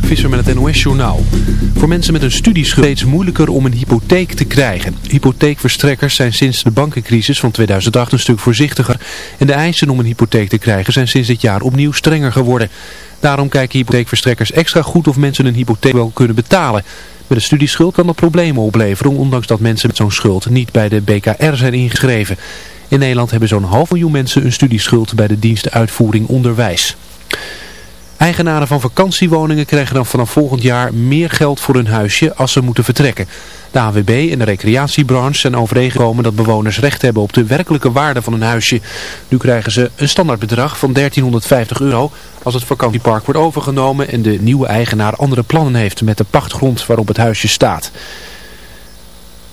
Mark Visser met het NOS-journaal. Voor mensen met een studieschuld steeds moeilijker om een hypotheek te krijgen. Hypotheekverstrekkers zijn sinds de bankencrisis van 2008 een stuk voorzichtiger. En de eisen om een hypotheek te krijgen zijn sinds dit jaar opnieuw strenger geworden. Daarom kijken hypotheekverstrekkers extra goed of mensen een hypotheek wel kunnen betalen. Met een studieschuld kan dat problemen opleveren, ondanks dat mensen met zo'n schuld niet bij de BKR zijn ingeschreven. In Nederland hebben zo'n half miljoen mensen een studieschuld bij de dienst uitvoering onderwijs. Eigenaren van vakantiewoningen krijgen dan vanaf volgend jaar meer geld voor hun huisje als ze moeten vertrekken. De AWB en de recreatiebranche zijn overeengekomen dat bewoners recht hebben op de werkelijke waarde van hun huisje. Nu krijgen ze een standaardbedrag van 1350 euro als het vakantiepark wordt overgenomen en de nieuwe eigenaar andere plannen heeft met de pachtgrond waarop het huisje staat.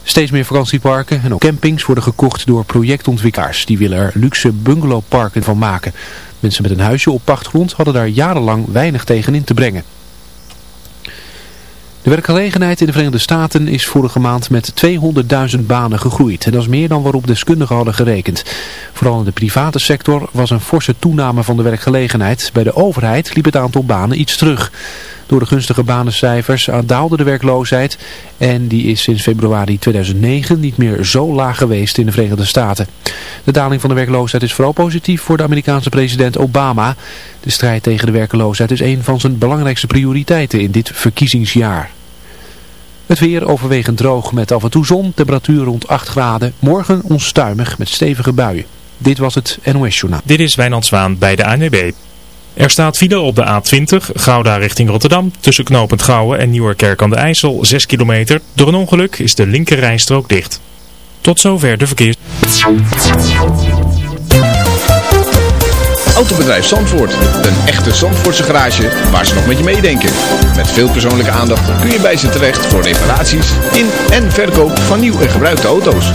Steeds meer vakantieparken en ook campings worden gekocht door projectontwikkelaars. Die willen er luxe bungalowparken van maken. Mensen met een huisje op pachtgrond hadden daar jarenlang weinig tegen in te brengen. De werkgelegenheid in de Verenigde Staten is vorige maand met 200.000 banen gegroeid. En dat is meer dan waarop deskundigen hadden gerekend. Vooral in de private sector was een forse toename van de werkgelegenheid. Bij de overheid liep het aantal banen iets terug. Door de gunstige banencijfers daalde de werkloosheid en die is sinds februari 2009 niet meer zo laag geweest in de Verenigde Staten. De daling van de werkloosheid is vooral positief voor de Amerikaanse president Obama. De strijd tegen de werkloosheid is een van zijn belangrijkste prioriteiten in dit verkiezingsjaar. Het weer overwegend droog met af en toe zon, temperatuur rond 8 graden. Morgen onstuimig met stevige buien. Dit was het NOS Journaal. Dit is Wijnand Zwaan bij de ANWB. Er staat file op de A20, Gouda richting Rotterdam, tussen knooppunt Gouwen en Nieuwerkerk aan de IJssel, 6 kilometer. Door een ongeluk is de linker rijstrook dicht. Tot zover de verkeers. Autobedrijf Zandvoort, een echte Zandvoortse garage waar ze nog met je meedenken. Met veel persoonlijke aandacht kun je bij ze terecht voor reparaties in en verkoop van nieuw en gebruikte auto's.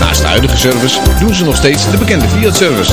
Naast de huidige service doen ze nog steeds de bekende Fiat-service.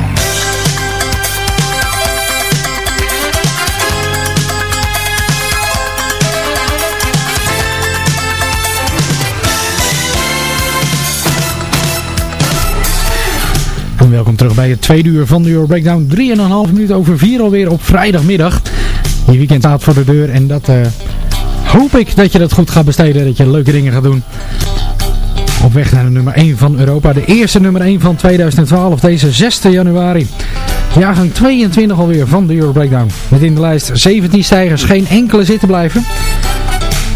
Welkom terug bij het tweede uur van de Euro Breakdown. 3,5 minuten over 4 alweer op vrijdagmiddag. Je weekend staat voor de deur en dat eh, hoop ik dat je dat goed gaat besteden. Dat je leuke dingen gaat doen. Op weg naar de nummer 1 van Europa. De eerste nummer 1 van 2012, deze 6 januari. Jaargang 22 alweer van de Euro Breakdown. Met in de lijst 17 stijgers, geen enkele zitten blijven.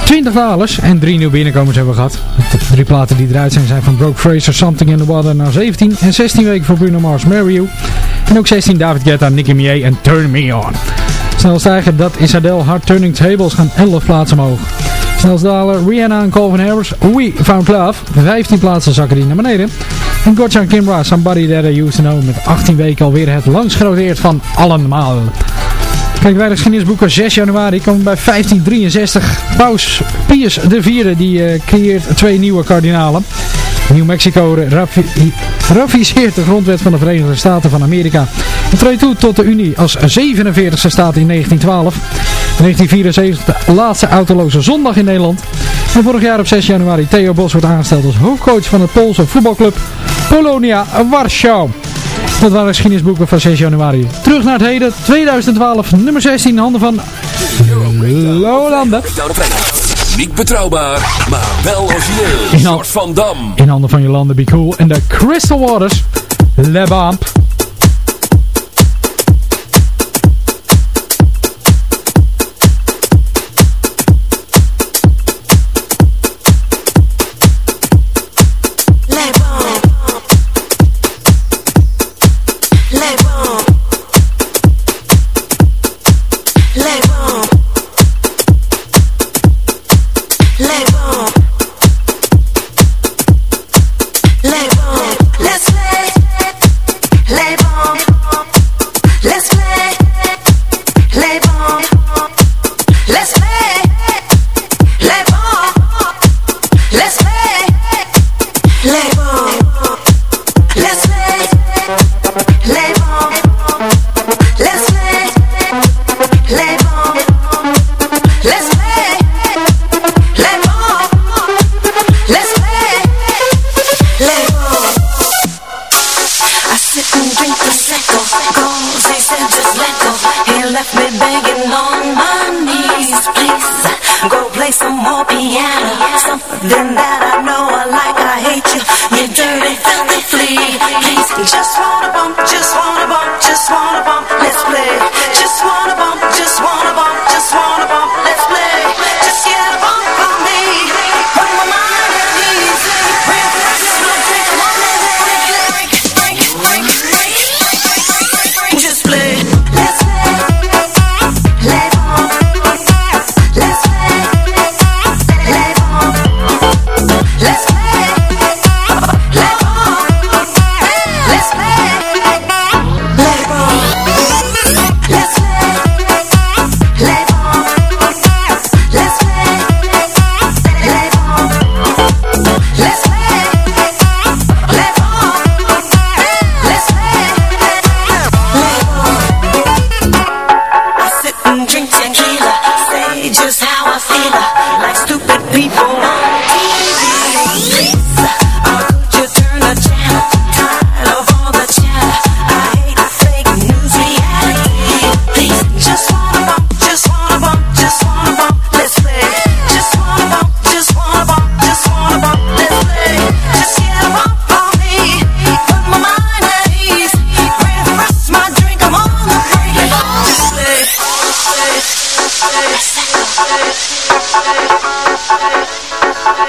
20 dalers en drie nieuwe binnenkomers hebben we gehad. De drie platen die eruit zijn zijn van Broke Fraser, Something in the Water naar 17. En 16 weken voor Bruno Mars, Marry You. En ook 16 David Guetta, Nicki Minaj en Turn Me On. Snel stijgen, dat is Adele. Turning Tables gaan 11 plaatsen omhoog. Dalen, Rihanna en Calvin Harris, We Found Love. 15 plaatsen zakken die naar beneden. En Gotcha en Kimbra, Somebody That I Used To Know. Met 18 weken alweer het langst genoteerd van allemaal. Kijk wij de geschiedenisboeken 6 januari komen bij 1563. Paus Pius IV die uh, creëert twee nieuwe kardinalen. New Mexico ratificeert de grondwet van de Verenigde Staten van Amerika. En treedt toe tot de Unie als 47e staat in 1912. 1974 de laatste autoloze zondag in Nederland. En vorig jaar op 6 januari Theo Bos wordt aangesteld als hoofdcoach van het Poolse voetbalclub Polonia Warschau. Dat waren geschiedenisboeken van 6 januari. Terug naar het heden, 2012, nummer 16 in handen van Lolanda. Niet betrouwbaar, maar wel origineel. Van Dam. in handen van Jolanda Be Cool en de Crystal Waters. Le Bamp.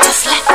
Just let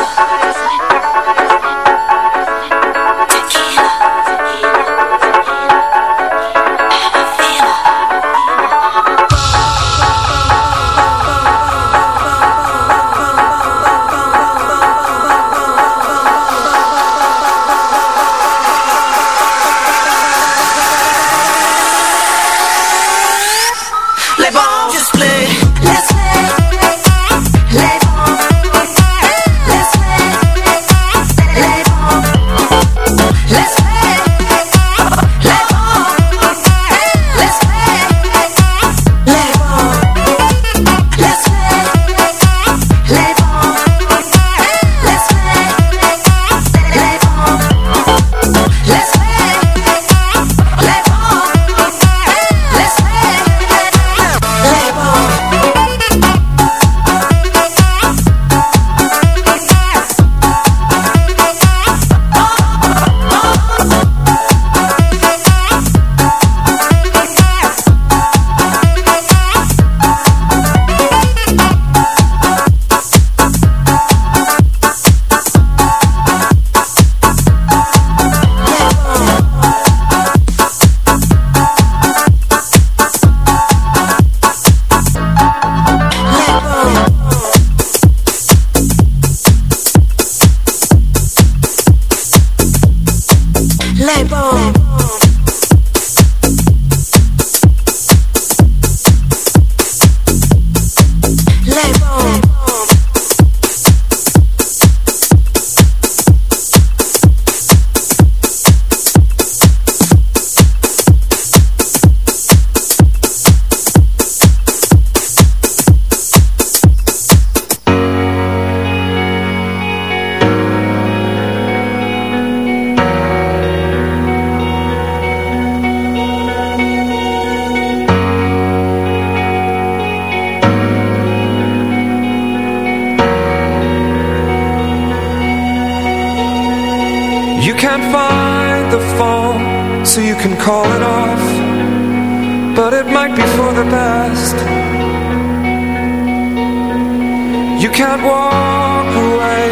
can't walk away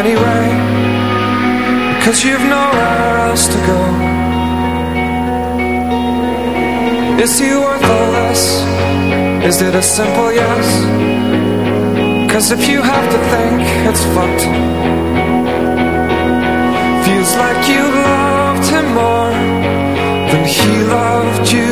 anyway Cause you've nowhere else to go Is he worth all this? Is it a simple yes? Cause if you have to think, it's fucked Feels like you loved him more Than he loved you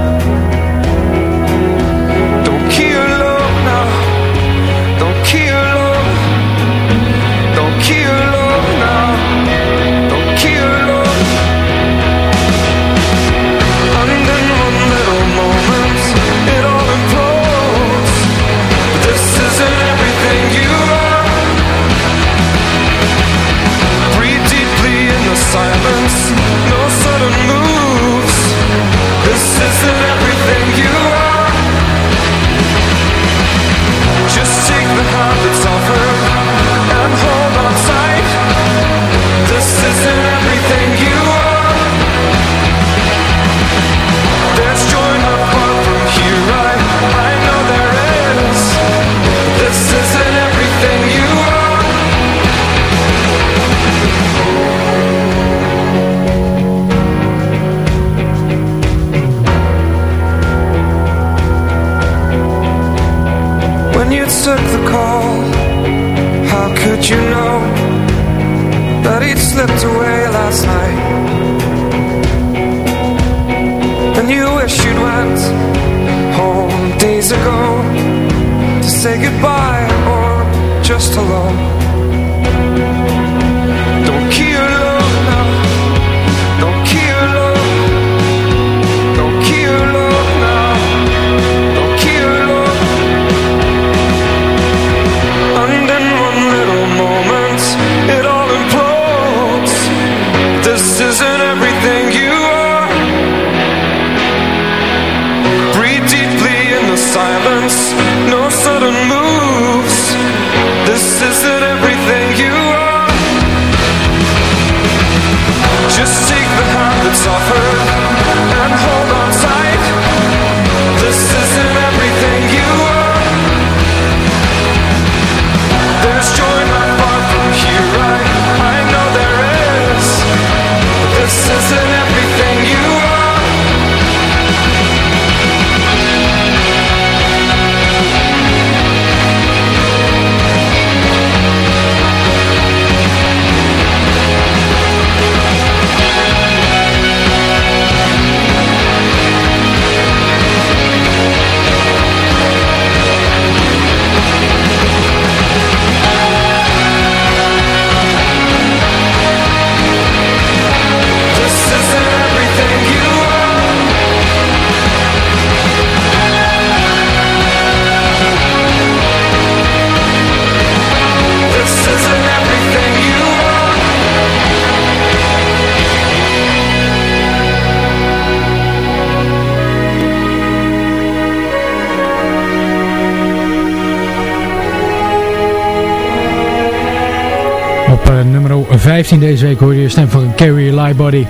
15 deze week hoor je stem van Carrie Lightbody.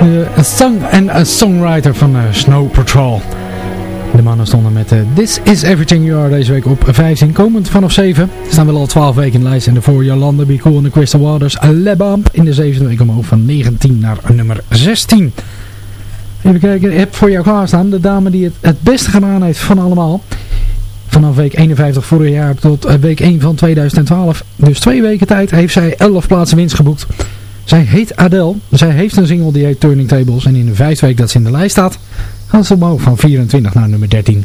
De song en songwriter van eh, Snow Patrol. De mannen stonden met eh, This Is Everything You Are deze week op 15. Komend vanaf 7. Ze staan wel al 12 weken in de lijst. En daarvoor Jolanda Be Cool en de Crystal Waters. Le Bump in de zevende week omhoog van 19 naar nummer 16. Even kijken, ik heb voor jou klaarstaan de dame die het het beste gedaan heeft van allemaal. Vanaf week 51 vorig jaar tot eh, week 1 van 2012. Dus twee weken tijd heeft zij 11 plaatsen winst geboekt. Zij heet Adele. Zij heeft een single die heet Turning Tables. En in de vijfde week dat ze in de lijst staat, gaat ze omhoog van 24 naar nummer 13.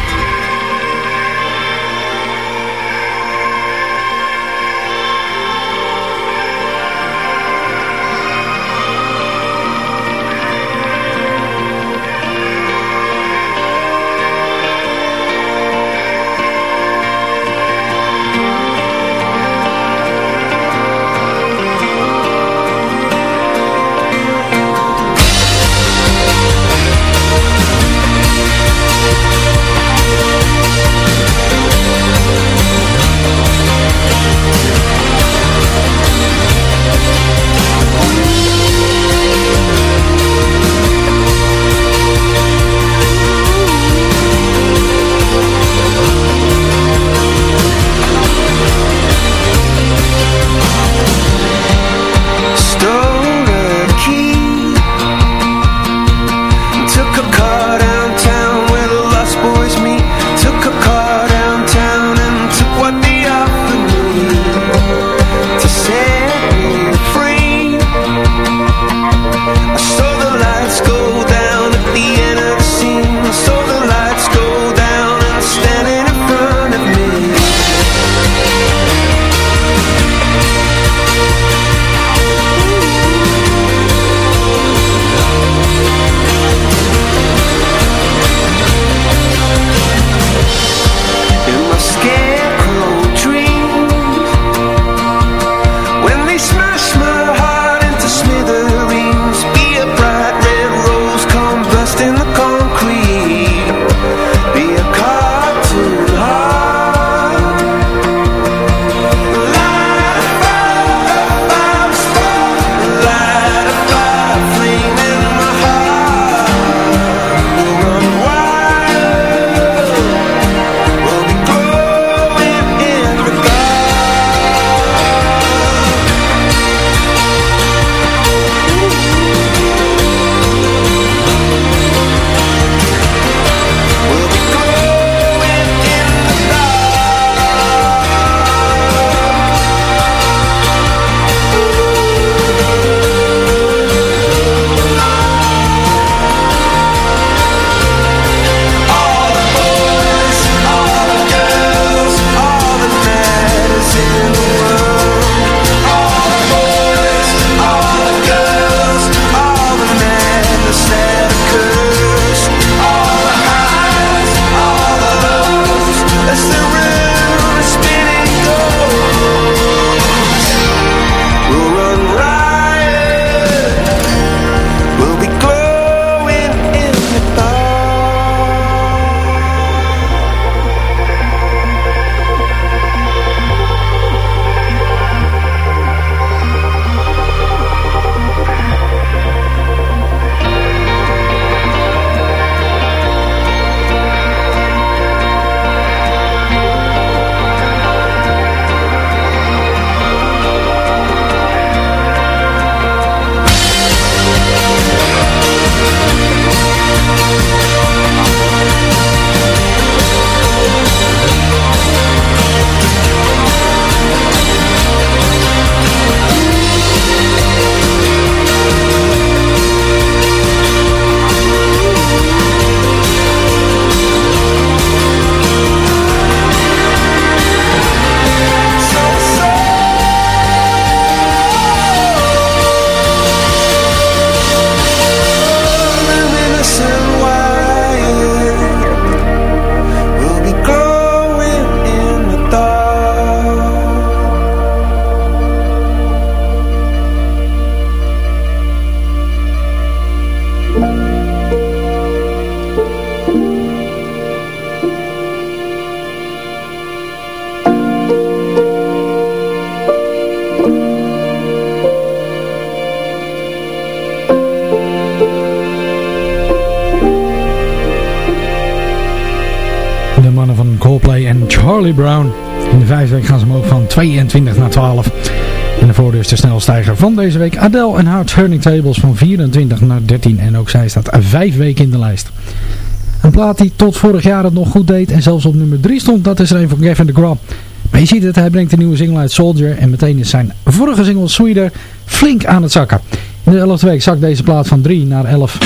Brown. In de vijfde week gaan ze omhoog van 22 naar 12. En de voordeur is de snelstijger van deze week. Adele en haar Turning Tables van 24 naar 13. En ook zij staat vijf weken in de lijst. Een plaat die tot vorig jaar het nog goed deed en zelfs op nummer 3 stond, dat is er een van Gavin DeGraw. Maar je ziet het, hij brengt een nieuwe single uit Soldier. En meteen is zijn vorige single Sweeter flink aan het zakken. In de 11e week zakt deze plaat van 3 naar 11.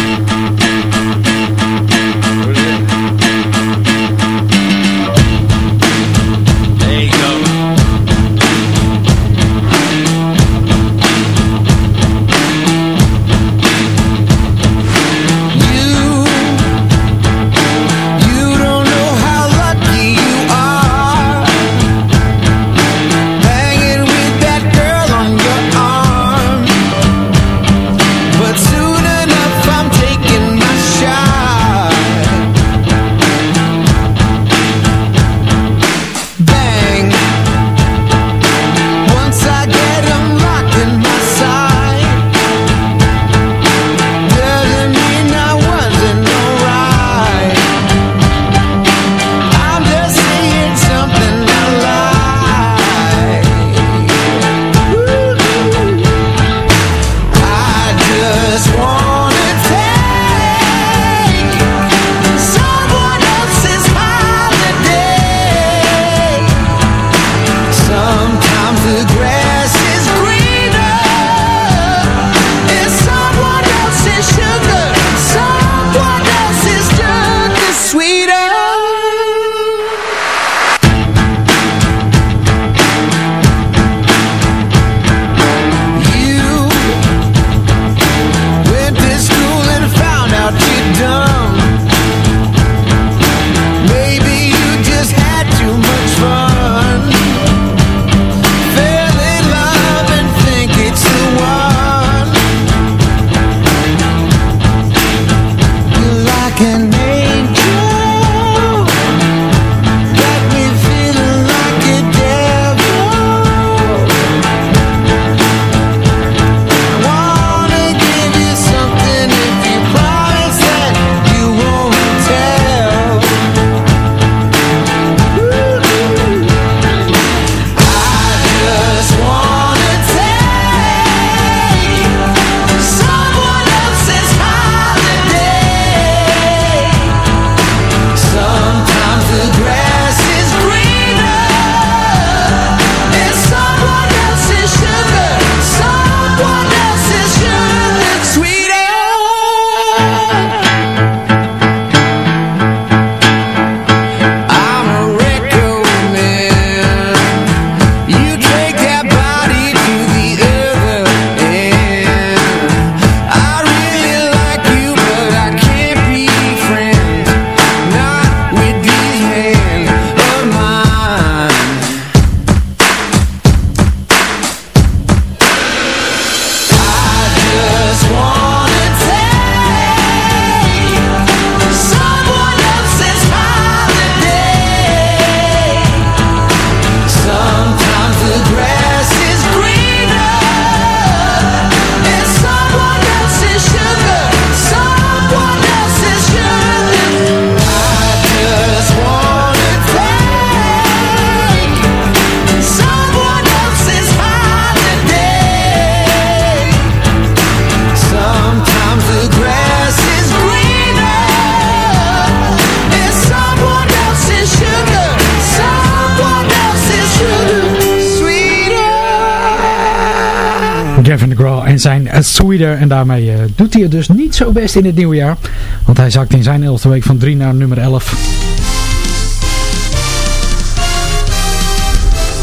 En daarmee uh, doet hij het dus niet zo best in het nieuwe jaar. Want hij zakt in zijn 11e week van 3 naar nummer 11.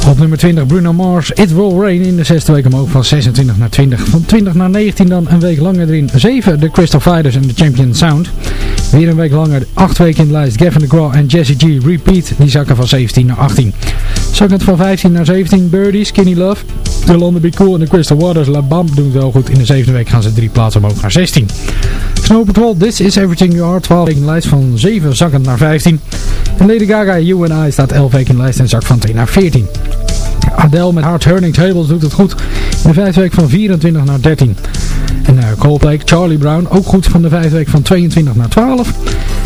Op nummer 20 Bruno Mars, It Will Rain in de zesde week omhoog van 26 naar 20. Van 20 naar 19 dan een week langer erin. 7 de Crystal Fighters en de Champion Sound. Weer een week langer, 8 weken in de lijst. Gavin DeGraw en Jesse G Repeat. Die zakken van 17 naar 18. Zakkend van 15 naar 17 Birdie, Skinny Love. De London Be Cool en de Crystal Waters. La Bam doen het wel goed. In de zevende week gaan ze drie plaatsen omhoog naar 16. Snow Patrol, This Is Everything You Are. 12 weken in de lijst van 7 zakkend naar 15. En Lady Gaga, You and I staat 11 weken in de lijst en zak van 2 naar 14. Adele met Hard Turning Tables doet het goed. In de vijfde week van 24 naar 13. En uh, Coldplay, Charlie Brown, ook goed van de vijfde week van 22 naar 12.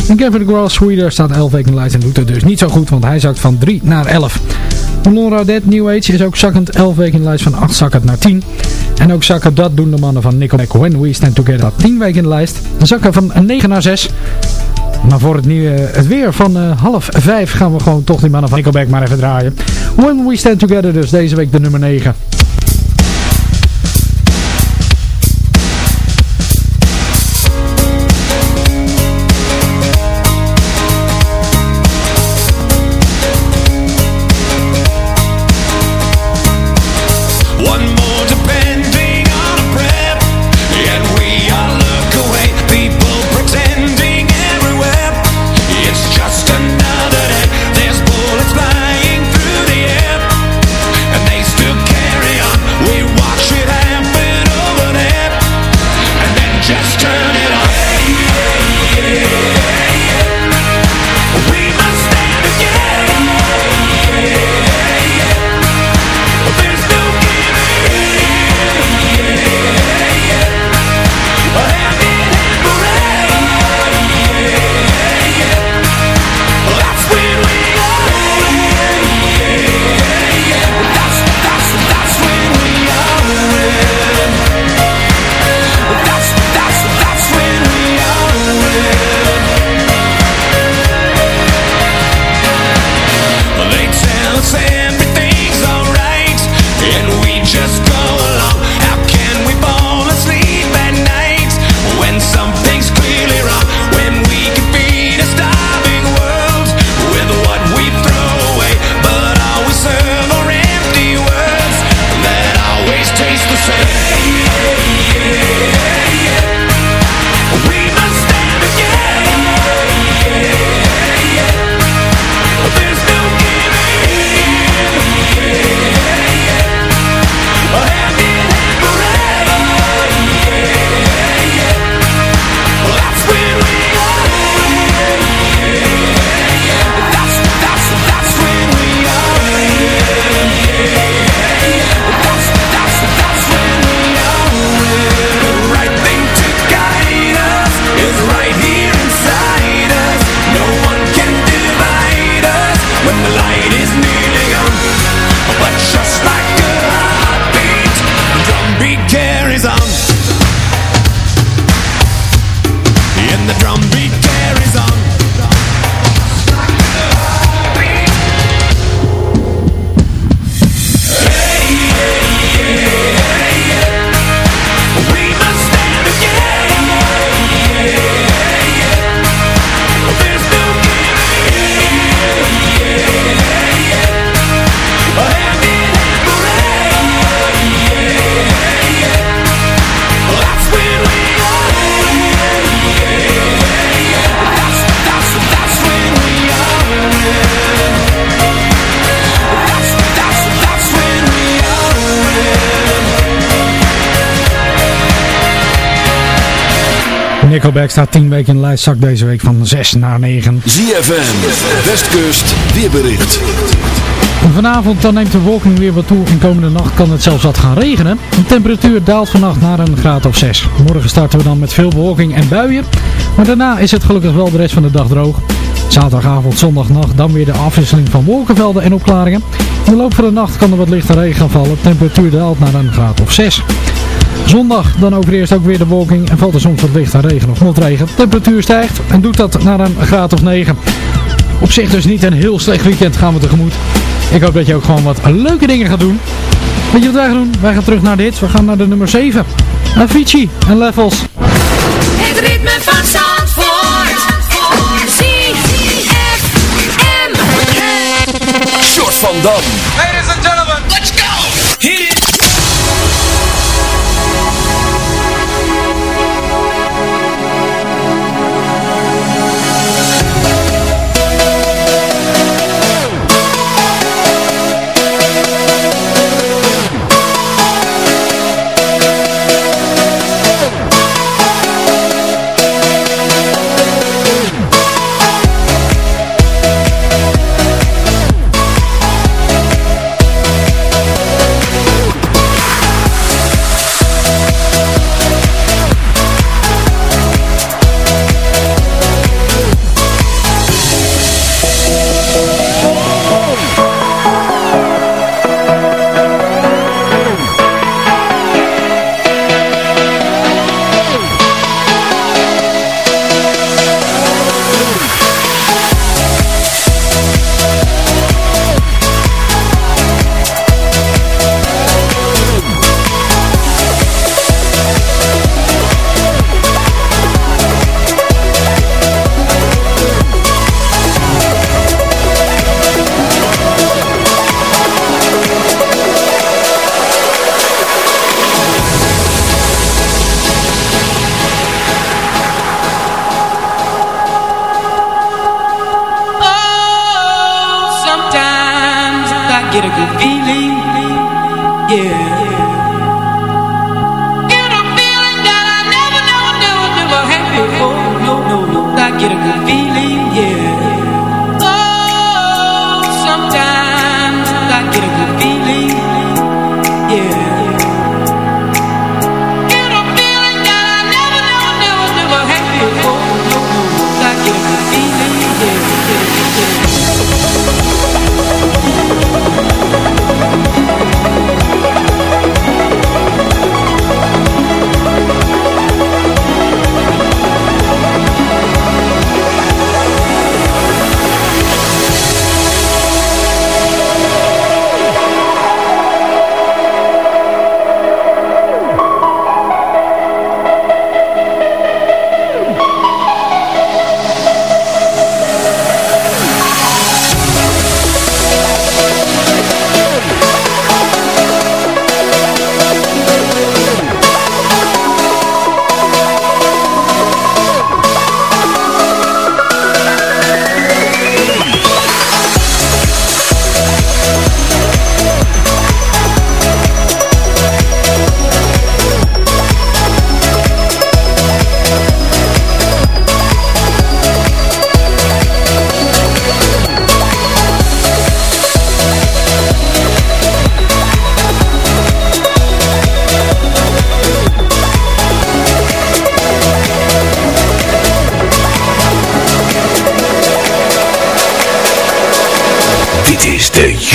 En Kevin DeGraw, Sweeter, staat 11 weken in de lijst en doet het dus niet zo goed, want hij zakt van 3 naar 11. Laura Dead New Age is ook zakkend 11 weken in de lijst van 8 zakkend naar 10. En ook zakken dat doen de mannen van Nickelback When We Stand Together 10 weken in de lijst. Zakken van 9 naar 6. Maar voor het, nieuwe, het weer van uh, half vijf gaan we gewoon toch die mannen van Nickelback maar even draaien. When We Stand Together dus deze week de nummer 9. Nickelback staat 10 weken in de lijst, deze week van 6 naar 9. ZFM, Westkust, weerbericht. Vanavond dan neemt de wolking weer wat toe en komende nacht kan het zelfs wat gaan regenen. De temperatuur daalt vannacht naar een graad of 6. Morgen starten we dan met veel bewolking en buien, maar daarna is het gelukkig wel de rest van de dag droog. Zaterdagavond, zondagnacht dan weer de afwisseling van wolkenvelden en opklaringen. In de loop van de nacht kan er wat lichte regen gaan vallen. De temperatuur daalt naar een graad of 6. Zondag dan overeerst ook weer de wolking en valt er soms wat lichte regen of motregen. De temperatuur stijgt en doet dat naar een graad of 9. Op zich dus niet een heel slecht weekend gaan we tegemoet. Ik hoop dat je ook gewoon wat leuke dingen gaat doen. Weet je wat wij gaan doen? Wij gaan terug naar dit. We gaan naar de nummer 7. Avicii en Levels. Het ritme van Zandvoort. Short van Dam.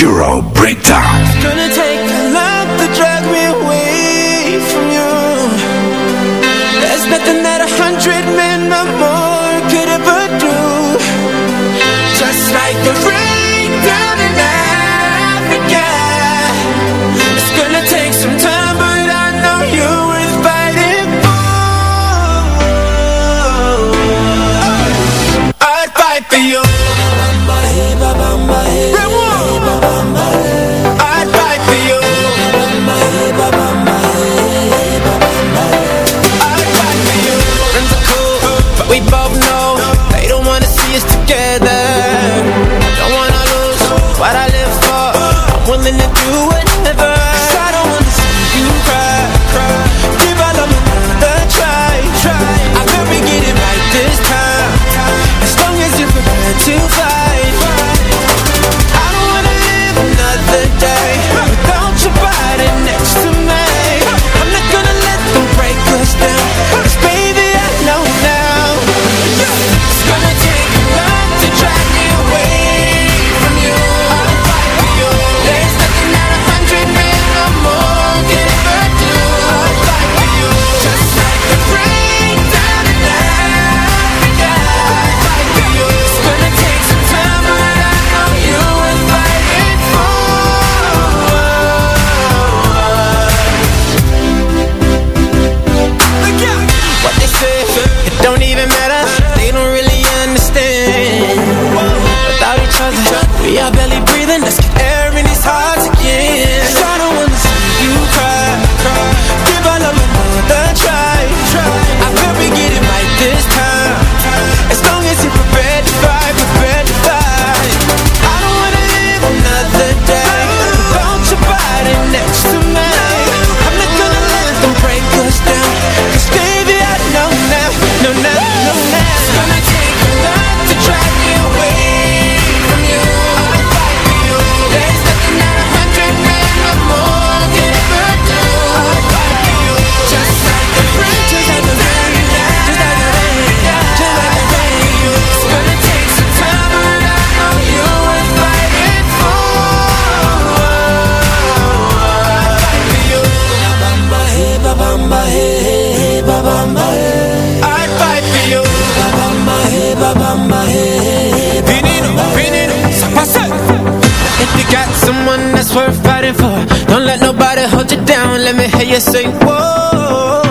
Euro Yeah, barely breathing, you say, whoa.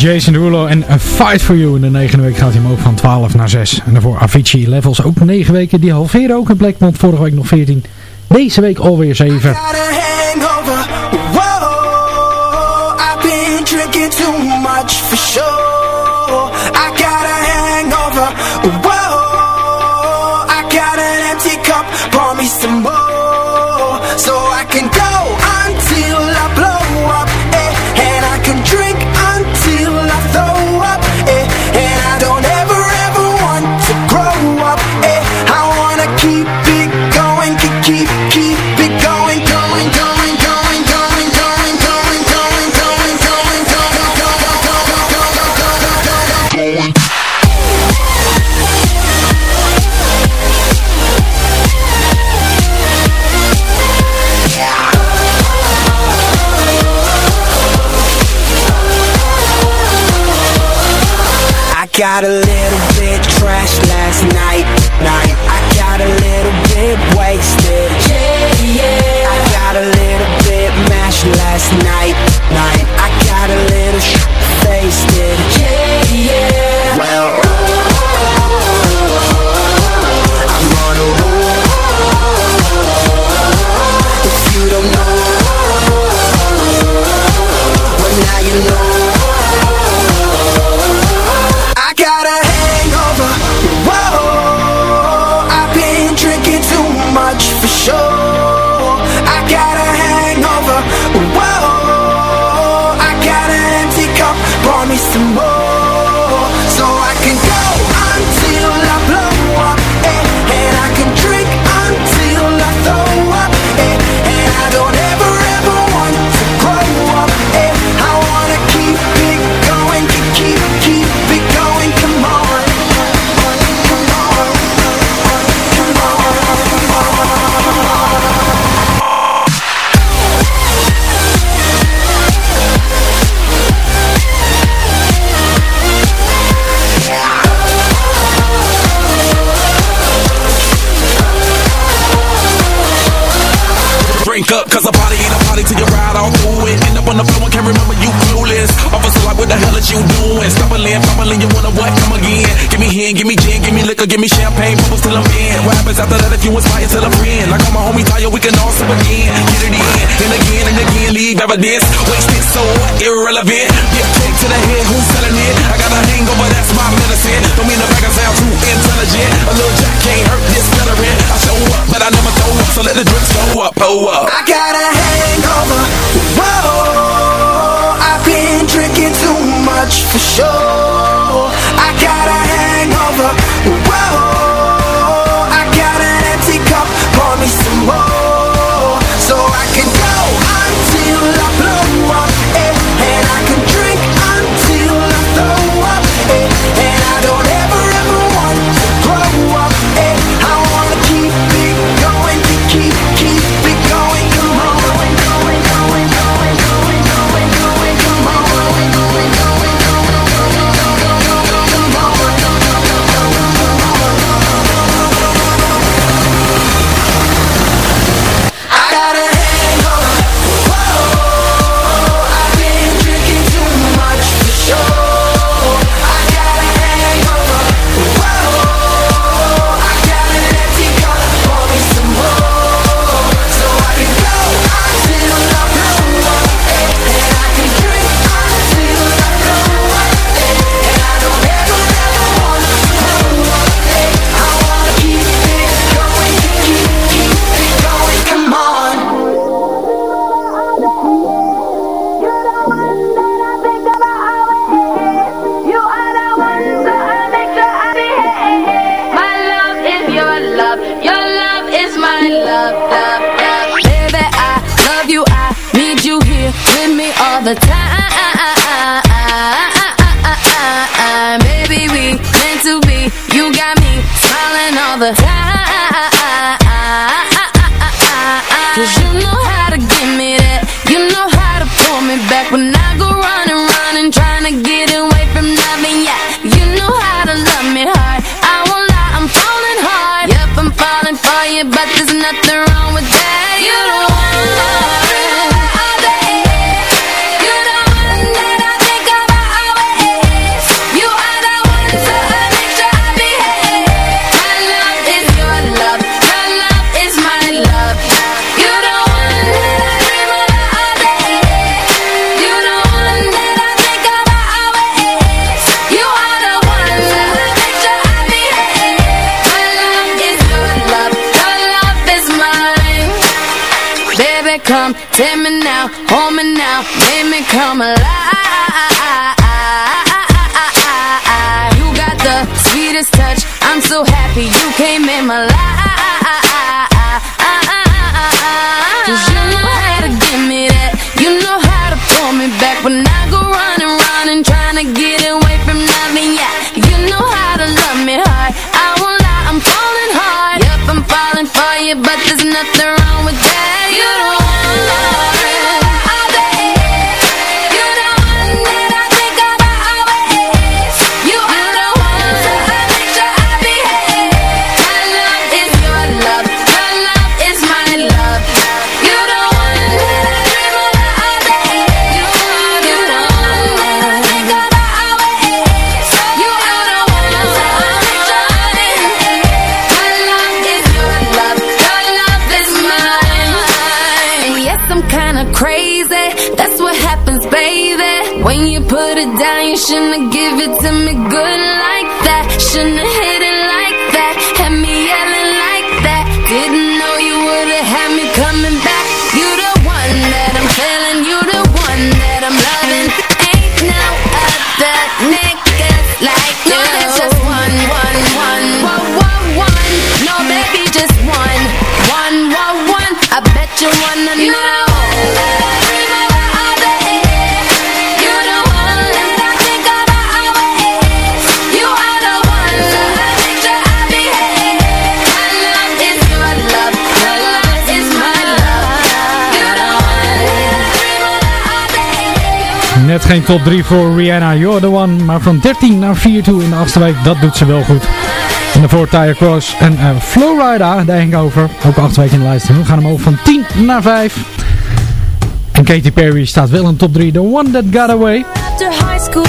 Jason Derulo en A Fight For You. In de negende week gaat hij omhoog van 12 naar 6. En daarvoor Avicii Levels ook 9 weken. Die halveren ook in Blackmond. Vorige week nog 14. Deze week alweer 7. you know. up, cause a party, ain't a party till you ride all through it. End up on the floor and can't remember you clueless. Officer, like, what the hell is you doing? Stumbling, fumbling, you wanna what? Come again. Give me hen, give me gin, give me liquor, give me champagne, bubbles till I'm in. What happens after that if you inspire till a friend? Like all my homies tire, we can all sip again. Get it in, and again, and again, leave evidence. Wasted, so irrelevant. Get kicked to the head, who's selling it? lingo, but that's my medicine. Don't mean I sound too intelligent. A little jack can't hurt this veteran. I show up, but I never throw up, so let the drinks go up, oh up. I got a hangover, whoa. I've been drinking too much for sure. I got a hangover, whoa. come, tell me now, hold me now, make me come alive. You got the sweetest touch, I'm so happy you came in my life. Net geen top 3 voor Rihanna, you're the one. Maar van 13 naar 4 toe in de achtste week, dat doet ze wel goed. En daarvoor Tyre Cross en eh, uh, Flowrider, daar hing over. Ook 8 weken in de lijst. We gaan hem over van 10 naar 5. En Katy Perry staat wel in top 3, The One That Got Away. High school,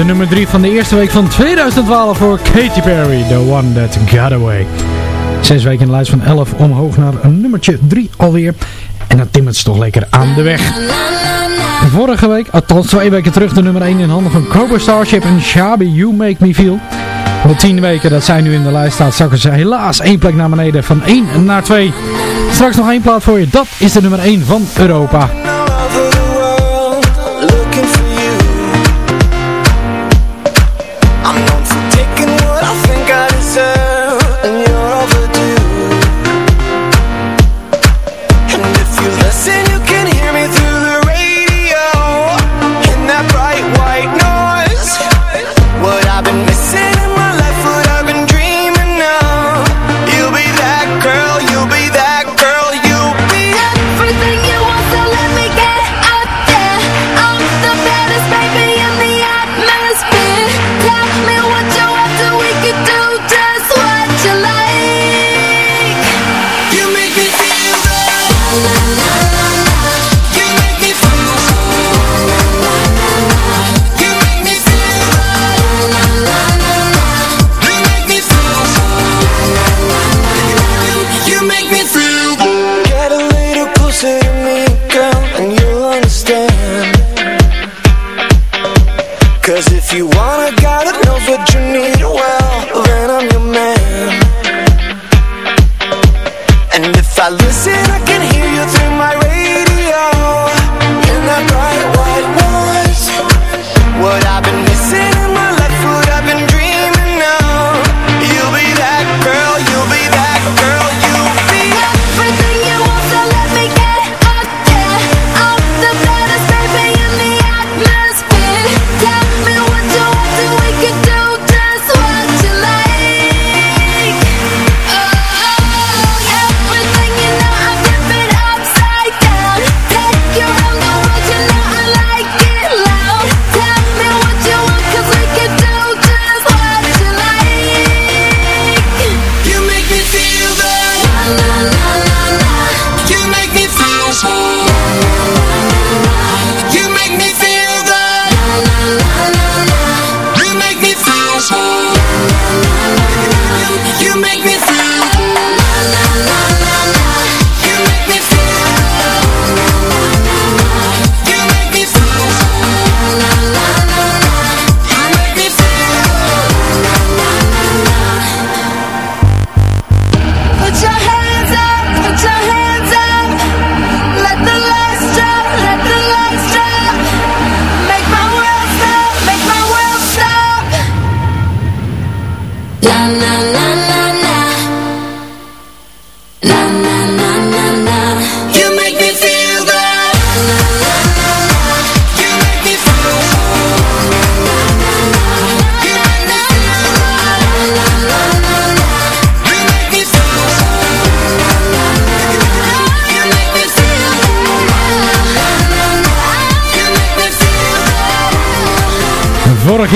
De nummer 3 van de eerste week van 2012 voor Katy Perry, The One That Got Away. Zes weken in de lijst van 11 omhoog naar een nummertje 3 alweer. En dan timmert toch lekker aan de weg. Vorige week, althans twee weken terug, de nummer 1 in handen van Cobra Starship en Shabi You Make Me Feel. Al 10 weken dat zij nu in de lijst staat, zakken ze helaas één plek naar beneden van 1 naar 2. Straks nog één plaat voor je, dat is de nummer 1 van Europa.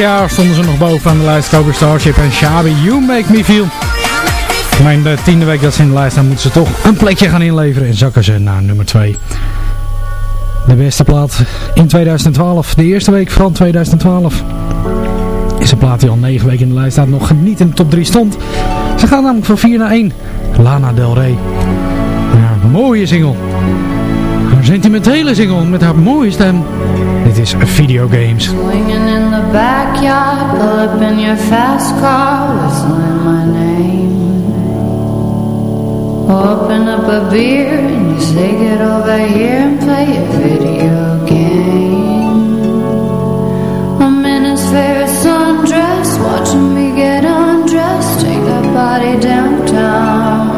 Jaar stonden ze nog boven aan de lijst Cobra Starship en Shabi You Make Me Feel. In de tiende week dat ze in de lijst staan moeten ze toch een plekje gaan inleveren en zakken ze naar nummer 2. De beste plaat in 2012, de eerste week van 2012. Is een plaat die al 9 weken in de lijst staat, nog niet in de top 3 stond. Ze gaan namelijk van 4 naar 1. Lana Del Rey. Mooie single. Een sentimentele single met haar mooie stem. Dit is Videogames. Swinging in the backyard, pull up in your fast car, whistling my name. Open up a beer and you say get over here and play a video game. I'm in his fair sundress, watching me get undressed, take that body downtown.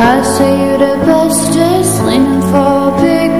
I say you're the bestest, leaning for a big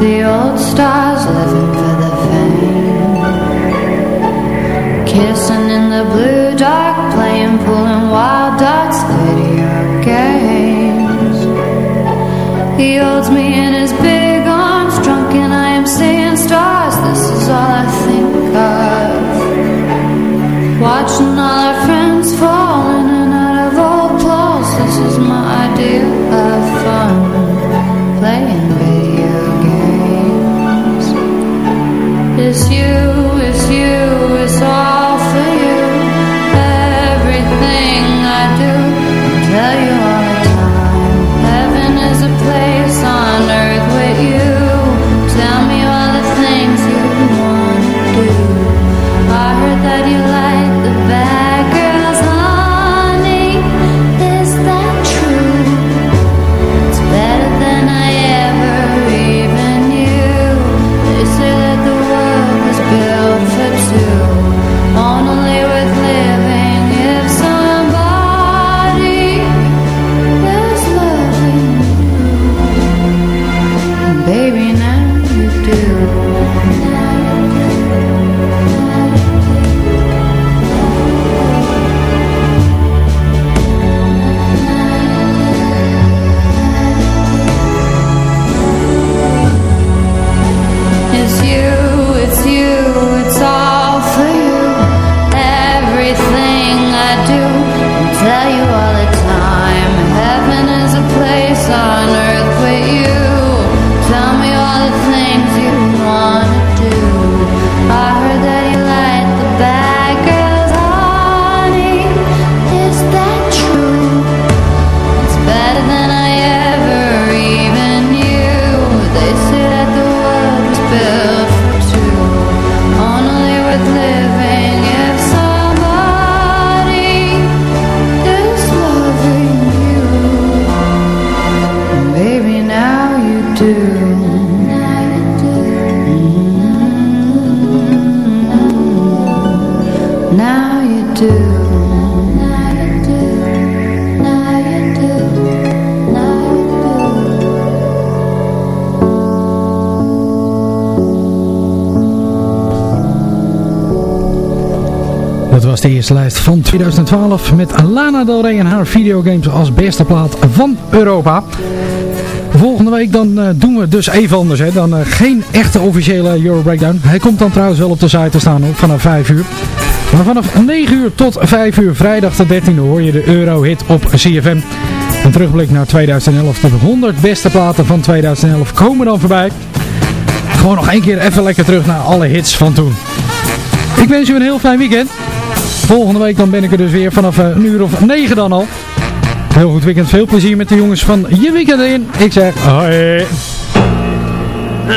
the old stars living for the fame. Kissing in the blue dark de eerste lijst van 2012 met Lana Del Rey en haar videogames als beste plaat van Europa. Volgende week dan eh, doen we dus even anders. Hè. Dan eh, geen echte officiële Euro Breakdown. Hij komt dan trouwens wel op de site te staan vanaf 5 uur. Maar vanaf 9 uur tot 5 uur vrijdag de 13e hoor je de Euro-hit op CFM. Een terugblik naar 2011. De 100 beste platen van 2011 komen dan voorbij. Gewoon nog één keer even lekker terug naar alle hits van toen. Ik wens u een heel fijn weekend. Volgende week dan ben ik er dus weer vanaf eh, een uur of 9 dan al. Heel goed weekend. Veel plezier met de jongens van Je Weekend In. Ik zeg hoi. Uh,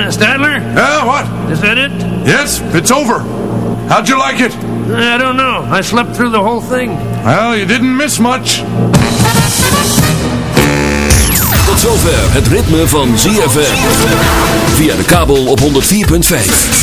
Stadler? Yeah, what? Is that it? Yes, it's over. How'd you like it? I don't know. I slept through the whole thing. Well, you didn't miss much. Tot zover het ritme van ZFM. Via de kabel op 104.5.